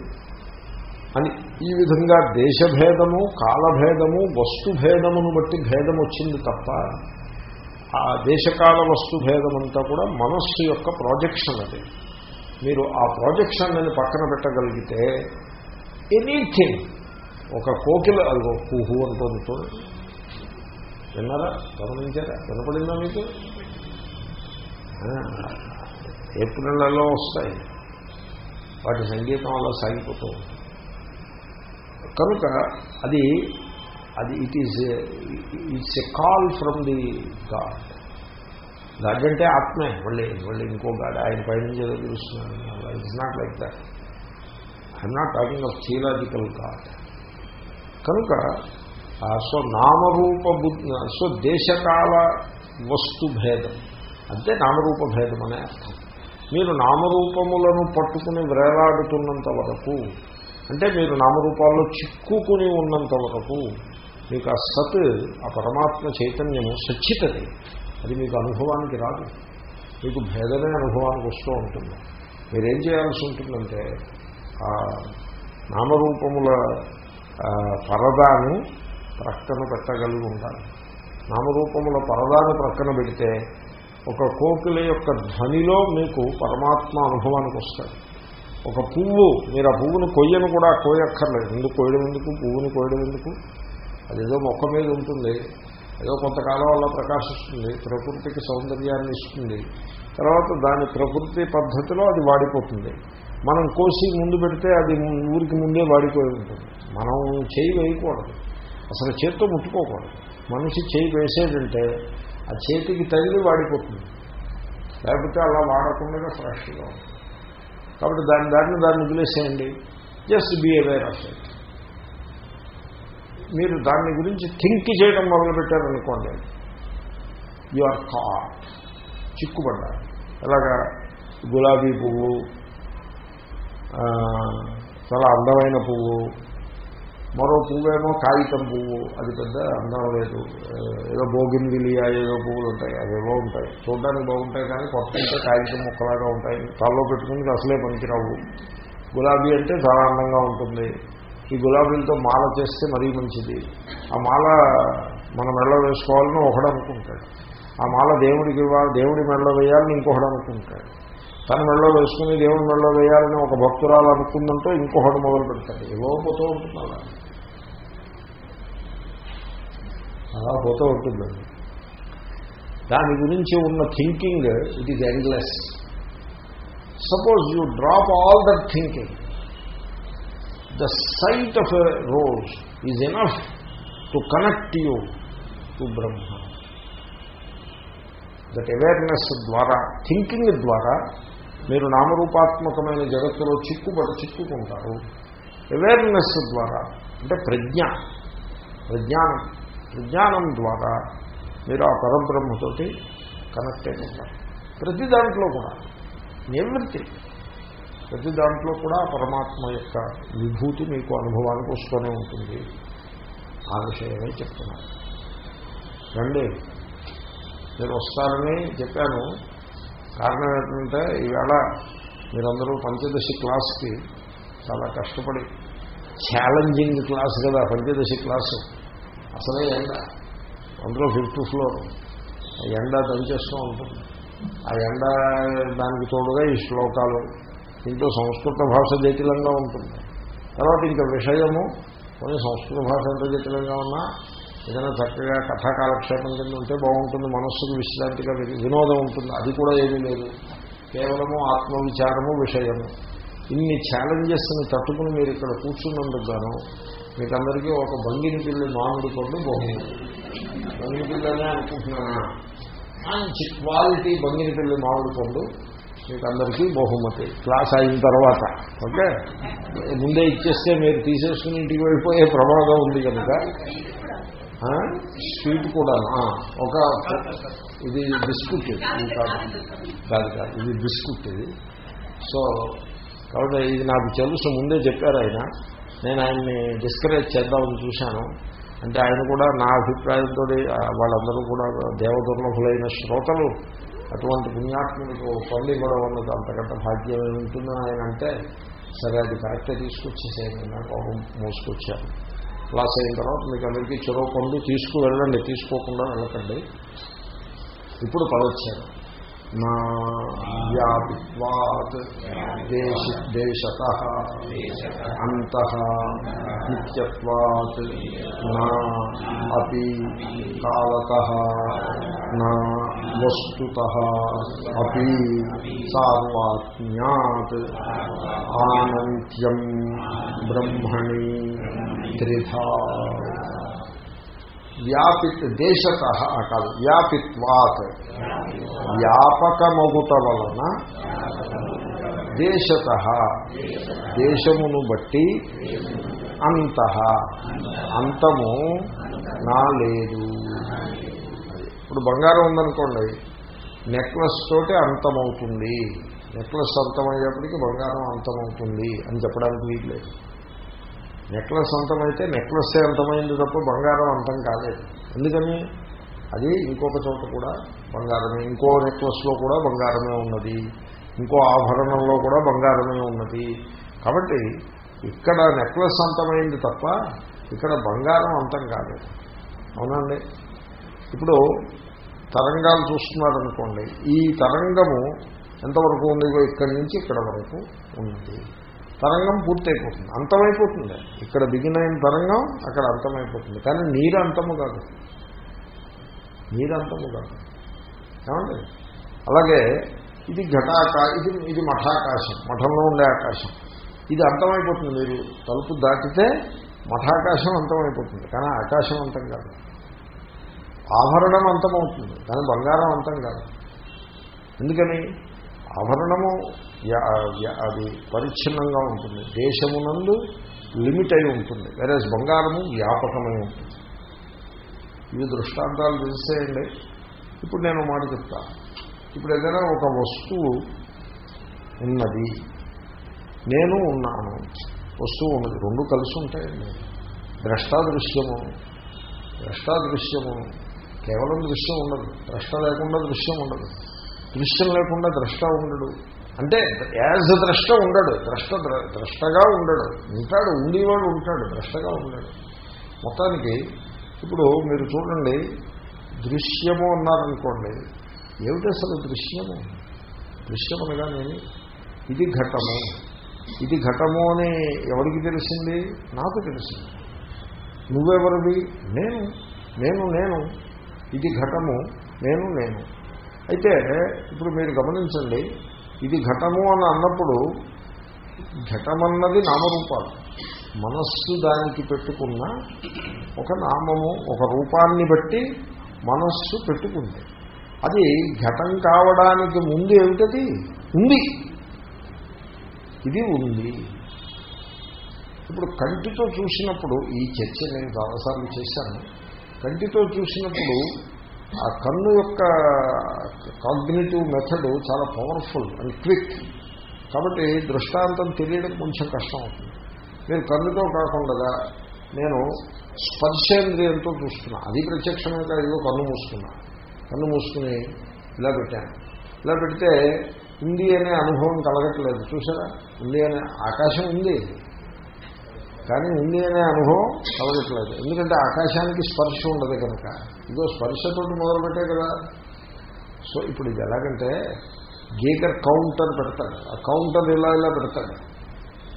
అని ఈ విధంగా దేశభేదము కాలభేదము వస్తుభేదమును బట్టి భేదం వచ్చింది తప్ప ఆ దేశకాల వస్తు భేదమంతా కూడా మనస్సు యొక్క ప్రాజెక్షన్ అది. మీరు ఆ ప్రాజెక్షన్ అని పక్కన పెట్టగలిగితే ఎనీథింగ్ ఒక కోకిల అదిగో కుహు అంటుంది చూడండి. విన్నారా? గమనించారా? వినపడిందా మీకు? ఏప్రిల్లో వస్తాయి. వాటి సంగీతం అలా సాగిపోతూ కనుక అది అది it is it's a call from the God God అంటే ఆత్మే. మళ్ళీ మళ్ళీ ఇంకో గాడ్ ఆయన పైనుంచి ఏదో తెలుస్తున్నాను it's not like that I'm not talking of theological god కనుక సో నామరూప సో దేశకాల వస్తు భేదం. అంటే నామరూప భేదం అనే అర్థం. మీరు నామరూపములను పట్టుకుని వేలాడుతున్నంత వరకు అంటే మీరు నామరూపాల్లో చిక్కుకుని ఉన్నంత వరకు మీకు ఆ సత్ ఆ పరమాత్మ చైతన్యము సచ్చితది. అది మీకు అనుభవానికి రాదు. మీకు భేదమే అనుభవానికి వస్తూ ఉంటుంది. మీరేం చేయాల్సి ఉంటుందంటే ఆ నామరూపముల పరదాను ప్రక్కన పెట్టగలిగి ఉండాలి నామరూపముల పరదాను ప్రక్కన పెడితే ఒక కోకిల యొక్క ధ్వనిలో మీకు పరమాత్మ అనుభవానికి వస్తాడు. ఒక పువ్వు మీరు ఆ పువ్వుని కొయ్యను కూడా కోయక్కర్లేదు. ఎందుకు కోయడం ఎందుకు? పువ్వుని కోయడం ఎందుకు? అదేదో మొక్క మీద ఉంటుంది. ఏదో కొంతకాలం వల్ల ప్రకాశిస్తుంది. ప్రకృతికి సౌందర్యాన్ని ఇస్తుంది. తర్వాత దాని ప్రకృతి పద్ధతిలో అది వాడిపోతుంది. మనం కోసి ముందు పెడితే అది ఊరికి ముందే వాడిపోయి ఉంటుంది. మనం చేయి వేయకూడదు. అసలు చేత్తో ముట్టుకోకూడదు. మనిషి చేయి వేసేదంటే ఆ చేతికి తగిలి వాడిపోతుంది. లేకపోతే అలా వాడకుండా ఫ్రెష్గా ఉంటుంది. కాబట్టి దాని దాన్ని దాన్ని వదిలేసేయండి. Just be aware of it మీరు దాని గురించి థింక్ చేయడం మొదలుపెట్టారనుకోండి యు ఆర్ కాట్ చిక్కుపడ్డారు. ఎలాగా? గులాబీ పువ్వు చాలా అందమైన పువ్వు మరో పువ్వేమో కాగితం పువ్వు. అది పెద్ద అందం లేదు. ఏదో బోగిన్ విలియా ఏదో పువ్వులు ఉంటాయి. అవేవో ఉంటాయి. చూడడానికి బాగుంటాయి కానీ కొత్త ఉంటే కాగితం ముక్కలాగా ఉంటాయి. తలలో పెట్టుకుని అసలే పనికిరావు. గులాబీ అంటే చాలా అందంగా ఉంటుంది. ఈ గులాబీలతో మాల చేస్తే మరీ మంచిది. ఆ మాల మన మెళ్ళ వేసుకోవాలని ఒకడు అనుకుంటాడు. ఆ మాల దేవుడికి ఇవ్వాలి దేవుడి మెళ్ళ వేయాలని ఇంకొకడు అనుకుంటాడు. తన మెడలో వేసుకుని దేవుడి మెడలో వేయాలని ఒక భక్తురాలు అనుకుందంటూ ఇంకొకటి మొదలు పెడతాడు ఏవో పోతూ ఉంటుంది అలా అలా పోతూ ఉంటుందండి దాని గురించి ఉన్న thinking it is endless suppose you drop all that thinking the sight of a rose is enough to connect you to Brahma that awareness ద్వారా థింకింగ్ ద్వారా మీరు నామరూపాత్మకమైన జగత్తులో చిక్కుబడి చిక్కుకుంటారు. అవేర్నెస్ ద్వారా అంటే ప్రజ్ఞ. ప్రజ్ఞానం. విజ్ఞానం ద్వారా మీరు ఆ పరబ్రహ్మతోటి కనెక్ట్ అయిపోతారు ప్రతి దాంట్లో కూడా నివృత్తి ప్రతి దాంట్లో కూడా పరమాత్మ యొక్క విభూతి మీకు అనుభవానికి వస్తూనే ఉంటుంది. ఆ విషయమే చెప్తున్నాను. రండి. మీరు వస్తారని చెప్పాను. కారణం ఏంటంటే ఈవేళ మీరందరూ పంచదశి క్లాస్కి చాలా కష్టపడి ఛాలెంజింగ్ క్లాస్ కదా పంచదశి క్లాసు. అసలే ఎండ. అందులో ఫిఫ్త్ ఫ్లోర్ ఎండ దంచేస్తూ ఉంటుంది. ఆ ఎండ దానికి తోడుగా ఈ శ్లోకాలు. ఇంట్లో సంస్కృత భాష జటిలంగా ఉంటుంది. తర్వాత ఇంకా విషయము కొన్ని సంస్కృత భాష ఎంత జటిలంగా ఉన్నా ఏదైనా చక్కగా కథా కాలక్షేపం కింద ఉంటే బాగుంటుంది. మనస్సుకు విశ్రాంతిగా వినోదం ఉంటుంది. అది కూడా ఏమీ లేదు. కేవలము ఆత్మవిచారము విషయము. ఇన్ని ఛాలెంజెస్ని తట్టుకుని మీరు ఇక్కడ కూర్చున్నందుకు గాను మీకందరికీ ఒక బంగిని పిల్లి మామిడి పండు బహుమతి బంగిని పిల్లనే అనుకుంటున్నానా? మంచి క్వాలిటీ బంగిని పిల్లి మామిడి పండు మీకందరికీ బహుమతి. క్లాస్ అయిన తర్వాత ఓకే? ముందే ఇచ్చేస్తే మీరు తీసేసుకుని ఇంటికి వెళ్ళిపోయే ప్రమాదం ఉంది కనుక స్వీట్ కూడా ఒక ఇది బిస్కుట్. ఇది కాదు కాదు కాదు ఇది బిస్కుట్ ఇది. సో కాబట్టి ఇది నాకు తెలుసు ముందే చెప్పారు ఆయన. నేను ఆయన్ని డిస్కరేజ్ చేద్దామని చూశాను. అంటే ఆయన కూడా నా అభిప్రాయంతో వాళ్ళందరూ కూడా దేవదుర్లభులైన శ్రోతలు. అటువంటి పుణ్యాత్మకు పండి ఇవ్వడం అన్నది అంతకంత భాగ్యం ఏమి ఆయన అంటే సరే అది కరెక్టే తీసుకొచ్చేసేయండి నాకు కోపం మోసుకొచ్చాను క్లాస్ అయిన తర్వాత మీకు అందరికీ చెరవ పండు తీసుకు వెళ్ళండి తీసుకోకుండా వెళ్ళకండి. ఇప్పుడు పదొచ్చారు నా వ్యాపిత్వాత్ దేశత అంత నిత్యత్వాత్ నా అపి కాలత నా వస్తుత అపి సార్వాత్మ్యాత్ ఆనంత్యం బ్రహ్మణి త్రిధా వ్యాపిత్ దేశత కాదు వ్యాపిత్వాత్. వ్యాపకమగుట వలన దేశత దేశమును బట్టి అంత. అంతము నా లేదు. ఇప్పుడు బంగారం ఉందనుకోండి నెక్లెస్ తోటి అంతమవుతుంది. నెక్లెస్ అంతమయ్యేప్పటికీ బంగారం అంతమవుతుంది అని చెప్పడానికి వీలు లేదు. నెక్లెస్ అంతమైతే నెక్లెస్సే అంతమైంది తప్ప బంగారం అంతం కాలేదు. ఎందుకని? అది ఇంకొక చోట కూడా బంగారమే ఇంకో నెక్లెస్లో కూడా బంగారమే ఉన్నది. ఇంకో ఆభరణంలో కూడా బంగారమే ఉన్నది. కాబట్టి ఇక్కడ నెక్లెస్ అంతమైంది తప్ప ఇక్కడ బంగారం అంతం కాలేదు. అవునండి ఇప్పుడు తరంగాలు చూస్తున్నారనుకోండి ఈ తరంగము ఎంతవరకు ఉందిగో ఇక్కడి నుంచి ఇక్కడ వరకు ఉన్నది తరంగం పూర్తయిపోతుంది. అంతమైపోతుంది. ఇక్కడ బిగినైన తరంగం అక్కడ అంతమైపోతుంది. కానీ నీరు అంతము కాదు. నీరు అంతము కాదు. ఏమండి? అలాగే ఇది ఘటాకా ఇది ఇది మఠాకాశం. మఠంలో ఉండే ఆకాశం. ఇది అంతమైపోతుంది. మీరు తలుపు దాటితే మఠాకాశం అంతమైపోతుంది. కానీ ఆకాశం అంతం కాదు. ఆభరణం అంతమవుతుంది. కానీ బంగారం అంతం కాదు. ఎందుకని? ఆభరణము యా- అది పరిచ్ఛిన్నంగా ఉంటుంది. దేశమునందు లిమిట్ అయి ఉంటుంది. వేరే బంగారము వ్యాపకమై ఉంటుంది. ఇవి దృష్టాంతాలు తెలిసేయండి. ఇప్పుడు నేను మాట చెప్తా. ఇప్పుడు ఏదైనా ఒక వస్తువు ఉన్నది నేను ఉన్నాను. వస్తువు ఉన్నది రెండు కలిసి ఉంటాయండి. ద్రష్టాదృశ్యము ద్రష్టాదృశ్యము. కేవలం దృశ్యం ఉండదు. ద్రష్ట లేకుండా దృశ్యం ఉండదు. దృశ్యం లేకుండా ద్రష్ట ఉండడు. అంటే యాజ్ ద్రష్ట ఉండడు. ద్రష్ట ద్ర- ద్రష్టగా ఉండడు. ఉంటాడు ఉండేవాడు ఉంటాడు ద్రష్టగా ఉండడు. మొత్తానికి ఇప్పుడు మీరు చూడండి దృశ్యము అన్నారనుకోండి ఏమిటి అసలు దృశ్యము? దృశ్యం అనగా నేను ఇది ఘటము. ఇది ఘటము అని ఎవరికి తెలిసింది? నాకు తెలిసింది. నువ్వెవరివి? నేను. నేను నేను. ఇది ఘటము. నేను నేను. అయితే ఇప్పుడు మీరు గమనించండి ఇది ఘటము అని అన్నప్పుడు ఘటమన్నది నామరూపాలు. మనస్సు దానికి పెట్టుకున్న ఒక నామము ఒక రూపాన్ని బట్టి మనస్సు పెట్టుకుంది. అది ఘటం కావడానికి ముందు ఏమిటది? ఉంది. ఇది ఉంది. ఇప్పుడు కంటితో చూసినప్పుడు ఈ చర్చ నేను చాలాసార్లు చేశాను. కంటితో చూసినప్పుడు ఆ కన్ను యొక్క కాగ్నేటివ్ మెథడ్ చాలా పవర్ఫుల్ అండ్ క్విక్ కాబట్టి దృష్టాంతం తెలియడం కొంచెం కష్టం అవుతుంది. మీరు కన్నుతో కాకుండా నేను స్పర్శేంద్రియంతో చూస్తున్నా. అది ప్రత్యక్షంగా ఏదో కన్ను మూసుకున్నా. కన్ను మూసుకుని ఇలా పెట్టాను. ఇలా పెడితే ఉంది అనే అనుభవం కలగట్లేదు. చూసారా? ఉంది అనే ఆకాశం ఉంది. కానీ ఉంది అనే అనుభవం కలగట్లేదు. ఎందుకంటే ఆకాశానికి స్పర్శ ఉండదు కనుక. ఇదో స్పర్శతోటి మొదలుపెట్టే కదా. సో ఇప్పుడు ఇది ఎలాగంటే గీకర్ కౌంటర్ పెడతాడు. ఆ కౌంటర్ ఇలా ఇలా పెడతాడు.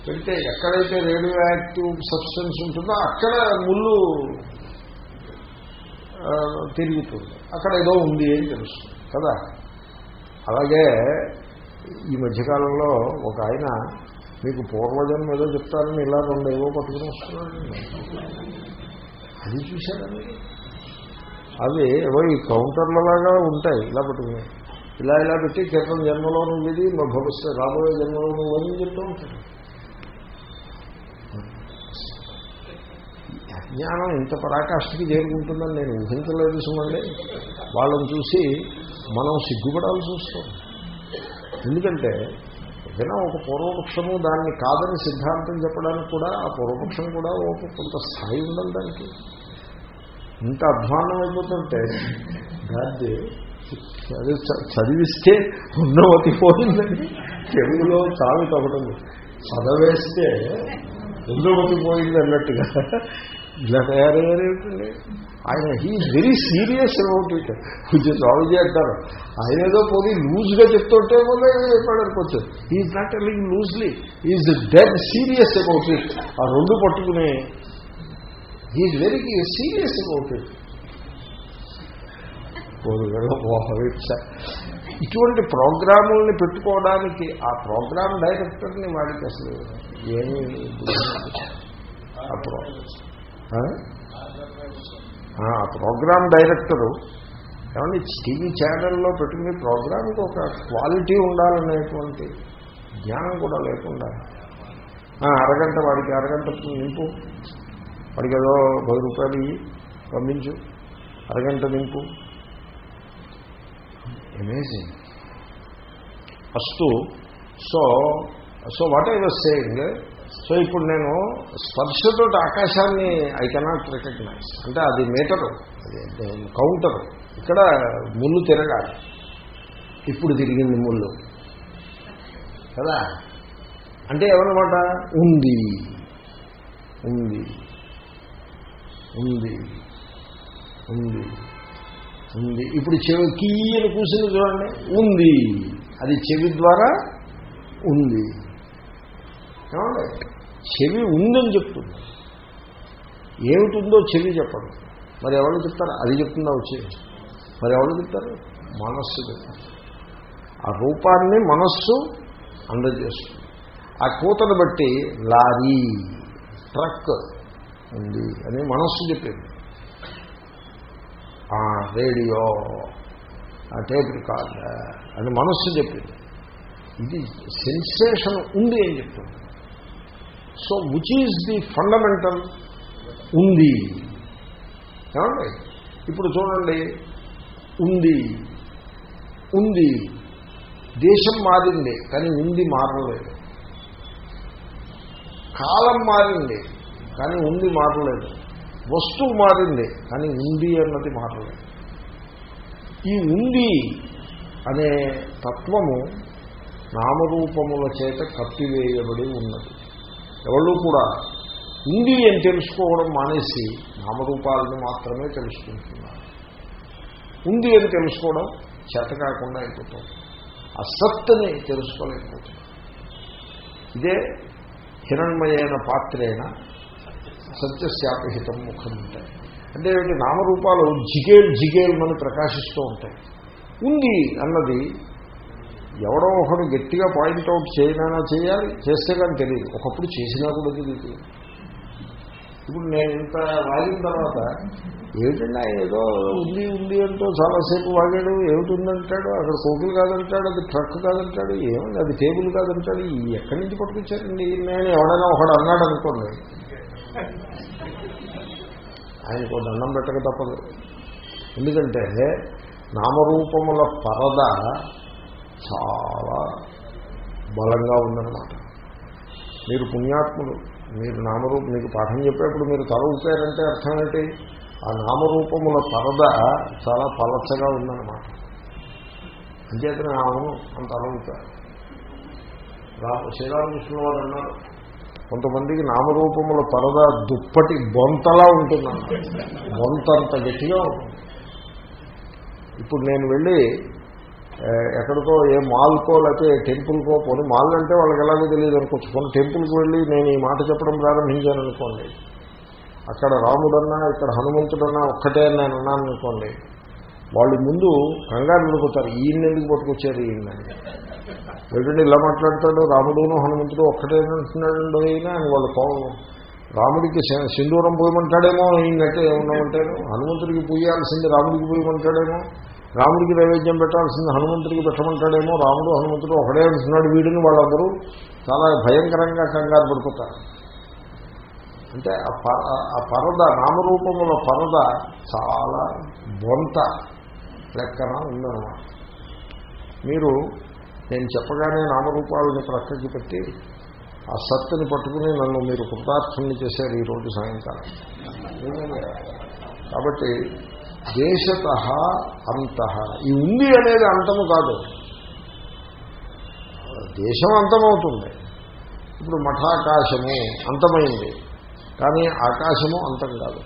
పెడితే ఎక్కడైతే రేడియో యాక్టివ్ సబ్స్టెన్స్ ఉంటుందో అక్కడ ముళ్ళు తిరుగుతుంది. అక్కడ ఏదో ఉంది అని తెలుస్తుంది. కదా? అలాగే ఈ మధ్యకాలంలో ఒక ఆయన మీకు పూర్వజన్మ ఏదో చెప్తారని ఇలా రెండు ఏవో పట్టుకుని వస్తున్నాడు అది చూశారండి అవి ఏవో ఈ కౌంటర్లలాగా ఉంటాయి ఇలా పట్టుకుని. ఇలా ఇలా పెట్టి క్రితం జన్మలో నువ్వు ఇది మా భవిష్యత్ రాబోయే జన్మలో నువ్వు అని చెప్తూ ఉంటాడు అజ్ఞానం ఇంత పరాకాష్ఠకి చేరుకుంటుందని నేను ఊహించలేదు సుమండి. వాళ్ళని చూసి మనం సిగ్గుపడాల్సి వస్తుంది. ఎందుకంటే ఏదైనా ఒక పూర్వపక్షము దాన్ని కాదని సిద్ధాంతం చెప్పడానికి కూడా ఆ పూర్వపక్షం కూడా ఒక కొంత స్థాయి ఉండాలి దానికి. ఇంత అధ్వానం అయిపోతుంటే దాన్ని అదే చదివిస్తే ఉన్నవతి పోయిందండి. తెలుగులో చాలు తగ్గడం చదవేస్తే ఉన్నవతి పోయింది అన్నట్టుగా ఇలా తయారయ్యారేమిటండి? ఆయన he very serious about it కొంచెం స్వామిజీ అంటారు ఆయన ఏదో పోనీ లూజ్గా చెప్తుంటే మొదలు చెప్పాడనుకోవచ్చు is not telling loosely is dead serious about it ఆ రెండు పట్టుకుని is very serious about it ఇటువంటి ప్రోగ్రాముల్ని పెట్టుకోవడానికి ఆ ప్రోగ్రామ్ డైరెక్టర్ని వాడికి అసలు ఏమీ ఆ ప్రోగ్రామ్ ఆ? Programme director. ఏమంటే టీవీ ఛానల్లో పెట్టుకునే ప్రోగ్రామ్కి ఒక క్వాలిటీ ఉండాలనేటువంటి జ్ఞానం కూడా లేకుండా. అరగంట వాడికి అరగంట నింపు. వాడికి ఏదో పది రూపాయలు పంపించు. అరగంట నింపు. Amazing first so so what I was saying so ఇప్పుడు నేను స్పర్శతో ఆకాశాన్ని ఐ కెనాట్ రికగ్నైజ్ అంటే అది మీటరు కౌంటరు. ఇక్కడ ముళ్ళు తిరగాలి. ఇప్పుడు తిరిగింది ముళ్ళు. కదా? అంటే ఏమన్నమాట ఉంది. ఉంది. ఉంది. ఉంది. ఉంది. ఇప్పుడు చెవి కీయని కూర్చుని చూడండి. ఉంది. అది చెవి ద్వారా ఉంది. ఏమండి? చెవి ఉందని చెప్తుంది. ఏమిటిందో చెవి చెప్పండి మరి ఎవరు చెప్తారు? అది చెప్తుందా వచ్చి? మరి ఎవరు చెప్తారు? మనస్సు చెప్తారు ఆ రూపాన్ని మనస్సు అందజేస్తుంది. ఆ కూతను బట్టి లారీ ట్రక్ ఉంది అని మనస్సు చెప్పింది. ఆ రేడియో టేప్ రికార్డ్ అని మనస్సు చెప్పింది. ఇది సెన్సేషన్ ఉంది అని చెప్తుంది. So which is the fundamental ఉంది. ఏమండి? ఇప్పుడు చూడండి. ఉంది. ఉంది. దేశం మారింది కానీ ఉంది మారలేదు. కాలం మారింది కానీ ఉంది మారలేదు. వస్తువు మారింది కానీ ఉంది అన్నది మారలేదు. ఈ ఉంది అనే తత్వము నామరూపముల చేత కప్పివేయబడి ఉన్నది. ఎవళ్ళు కూడా ఉంది అని తెలుసుకోవడం మానేసి నామరూపాలను మాత్రమే తెలుసుకుంటున్నారు. ఉంది అని తెలుసుకోవడం చేత కాకుండా అయిపోతుంది. అసత్తుని తెలుసుకోలేకపోతుంది ఇదే హిరణ్మయైన పాత్రైన సత్యశాపహితం ముఖం ఉంటాయి అంటే ఏమిటి? నామరూపాలు జిగేల్ జిగేల్ అని ప్రకాశిస్తూ ఉంటాయి. ఉంది అన్నది ఎవడో ఒకడు గట్టిగా పాయింట్అవుట్ చేయనైనా చేయాలి చేస్తే కానీ తెలియదు. ఒకప్పుడు చేసినా కూడా తెలియదు. ఇప్పుడు నేను ఇంత వాగిన తర్వాత ఏమిటన్నా ఏదో ఉంది ఉంది అంటూ చాలాసేపు వాగాడు. ఏమిటిందంటాడు అక్కడ కోకులు కాదంటాడు అది ట్రక్ కాదంటాడు ఏముంది అది టేబుల్ కాదంటాడు. ఎక్కడి నుంచి పట్టుకొచ్చారండి? నేను ఎవడైనా ఒకడు అన్నాడు అనుకోండి. ఆయనకు దండం పెట్టక తప్పదు. ఎందుకంటే నామరూపముల పరద చాలా బలంగా ఉందన్నమాట. మీరు పుణ్యాత్ములు మీరు నామరూపం మీకు పాఠం చెప్పేప్పుడు మీరు తల ఊపారంటే అర్థం ఏంటి? ఆ నామరూపముల పరద చాలా పలచగా ఉందన్నమాట. అంచేతనే అవును అంత అలవుతారు ఊపారు. రామ వారు అన్నారు కొంతమందికి నామరూపముల పరద దుప్పటి బొంతలా ఉంటుందన్న బొంత అంత గట్టిగా ఉంటుంది. ఇప్పుడు నేను వెళ్ళి ఎక్కడికో ఏ మాల్కో లేకపోతే టెంపుల్కో పోనీ మాల్ అంటే వాళ్ళకి ఎలాగో తెలియదు అనుకోవచ్చు. కొన్ని టెంపుల్కి వెళ్ళి నేను ఈ మాట చెప్పడం ప్రారంభించాను అనుకోండి. అక్కడ రాముడన్నా ఇక్కడ హనుమంతుడన్నా ఒక్కటే నేను అన్నాను అనుకోండి. వాళ్ళు ముందు కంగారు పడిపోతారు ఈయన ఎందుకు పట్టుకొచ్చారు ఈయన ఏంటంటే ఇలా మాట్లాడతాడు? రాముడును హనుమంతుడు ఒక్కటే అంటున్నాడు ఈయన? అని వాళ్ళు కోపం రాముడికి సింధూరం పోయమంటాడేమో ఈయనట్టే ఉండమంటాడు హనుమంతుడికి పూయాల్సింది రాముడికి పోయమంటాడేమో? రాముడికి నైవేద్యం పెట్టాల్సింది హనుమంతుడికి పెట్టమంటాడేమో రాముడు హనుమంతుడు ఒకడే అంటున్నాడు వీడిని వాళ్ళందరూ చాలా భయంకరంగా కంగారు పడిపోతారు అంటే ఆ ప- ఆ పరద నామరూపముల పరద చాలా బొంత లెక్కన ఉందన్నమాట. మీరు నేను చెప్పగానే నామరూపాలని ప్రక్కకి పెట్టి ఆ సత్తుని పట్టుకుని నన్ను మీరు కృతార్థుని చేశారు ఈరోజు సాయంకాలం. కాబట్టి దేశత అంత. ఈ ఉంది అనేది అంతము కాదు. దేశం అంతమవుతుంది. ఇప్పుడు మఠాకాశము అంతమైంది. కానీ ఆకాశము అంతం కాదు.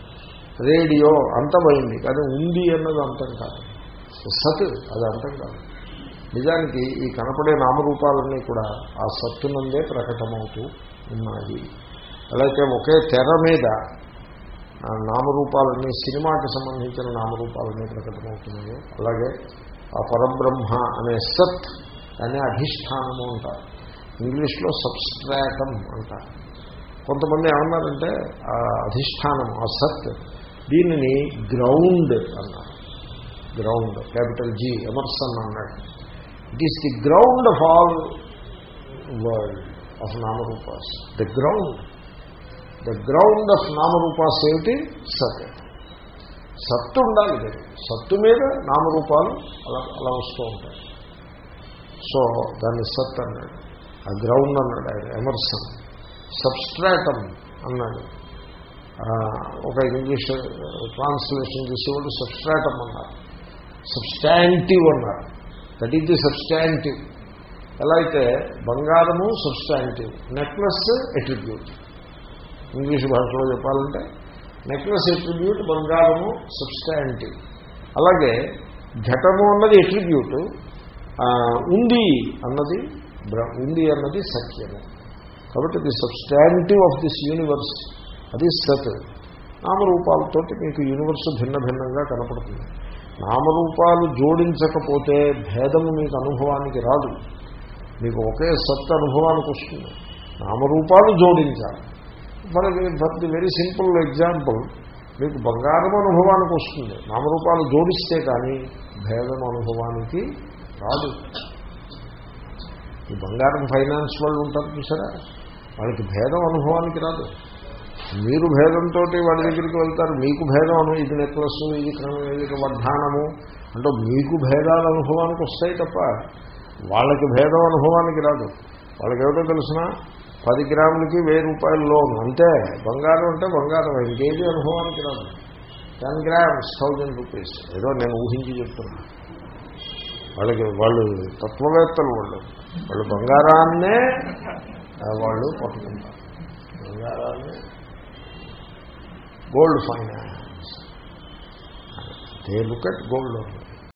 రేడియో అంతమైంది. కానీ ఉంది అన్నది అంతం కాదు. సత్ అది అంతం కాదు. నిజానికి ఈ కనపడే నామరూపాలన్నీ కూడా ఆ సత్తు నుండే ప్రకటమవుతూ ఉన్నాయి. అలాగే ఒకే తెర మీద నామరూపాలన్నీ సినిమాకి సంబంధించిన నామరూపాలన్నీ ప్రకటమవుతున్నాయో. అలాగే ఆ పరబ్రహ్మ అనే సత్ అనే అధిష్టానము అంటారు. ఇంగ్లీష్లో సబ్స్ట్రాటం అంటారు. కొంతమంది ఏమన్నారంటే ఆ అధిష్టానం ఆ సత్ దీనిని గ్రౌండ్ అన్నారు. గ్రౌండ్ క్యాపిటల్ జీ ఎమర్సన్ అన్నాడు. It is the ground of all world of నామరూపాస్ the ground the ground of నామరూపాస్ ఏమిటి? సత్. సత్తు ఉండాలి ఇది. సత్తు మీద నామరూపాలు అలా అలా వస్తూ ఉంటాయి. సో దాన్ని సత్ అన్నాడు. ఆ గ్రౌండ్ అన్నాడు ఆయన ఎమర్సన్. సబ్స్ట్రాటమ్ అన్నాడు. ఒక ఇంగ్లీష్ ట్రాన్స్లేషన్ చేసేవాడు సబ్స్ట్రాటమ్ అన్నారు. సబ్స్టాంటివ్ అన్నారు. దట్ ఈజ్ ది సబ్స్టాంటివ్ ఎలా అయితే బంగారము సబ్స్టాంటివ్ నెక్లెస్ ఎట్రిబ్యూట్ ఇంగ్లీష్ భాషలో చెప్పాలంటే నెక్లెస్ ఎట్రిబ్యూట్ బంగారము సబ్స్టాంటివ్ అలాగే ఘటము అన్నది ఎట్రిబ్యూట్ ఉంది అన్నది ఉంది అన్నది సత్యము. కాబట్టి the substantive of this universe అది సత్ నామరూపాలతోటి మీకు యూనివర్స్ భిన్న భిన్నంగా కనపడుతుంది. నామరూపాలు జోడించకపోతే భేదము మీకు అనుభవానికి రాదు. మీకు ఒకే సత్ అనుభవానికి వస్తుంది. నామరూపాలు జోడించాలి. మనకి for the very simple example మీకు బంగారం అనుభవానికి వస్తుంది. నామరూపాలు జోడిస్తే కానీ భేదం అనుభవానికి రాదు. ఈ బంగారం ఫైనాన్స్ వాళ్ళు ఉంటారు చూసారా? వాళ్ళకి భేదం అనుభవానికి రాదు. మీరు భేదంతో వాళ్ళ దగ్గరికి వెళ్తారు మీకు భేదం అను ఇది నెక్లెస్ ఇది క్రమం ఇది వడ్డానము. అంటే మీకు భేదాలు అనుభవానికి వస్తాయి తప్ప వాళ్ళకి భేదం అనుభవానికి రాదు. వాళ్ళకి ఏమిటో తెలిసిన? పది గ్రాములకి వెయ్యి రూపాయలు లోన్. అంతే. బంగారం అంటే బంగారం. ఇంకేది అనుభవానికి రాదు. Ten grams thousand rupees. ఏదో నేను ఊహించి చెప్తున్నా. వాళ్ళకి వాళ్ళు తత్వవేత్తలు వాళ్ళు. వాళ్ళు బంగారాన్నే వాళ్ళు పట్టుకుంటారు. బంగారాన్ని gold finance. They look at gold.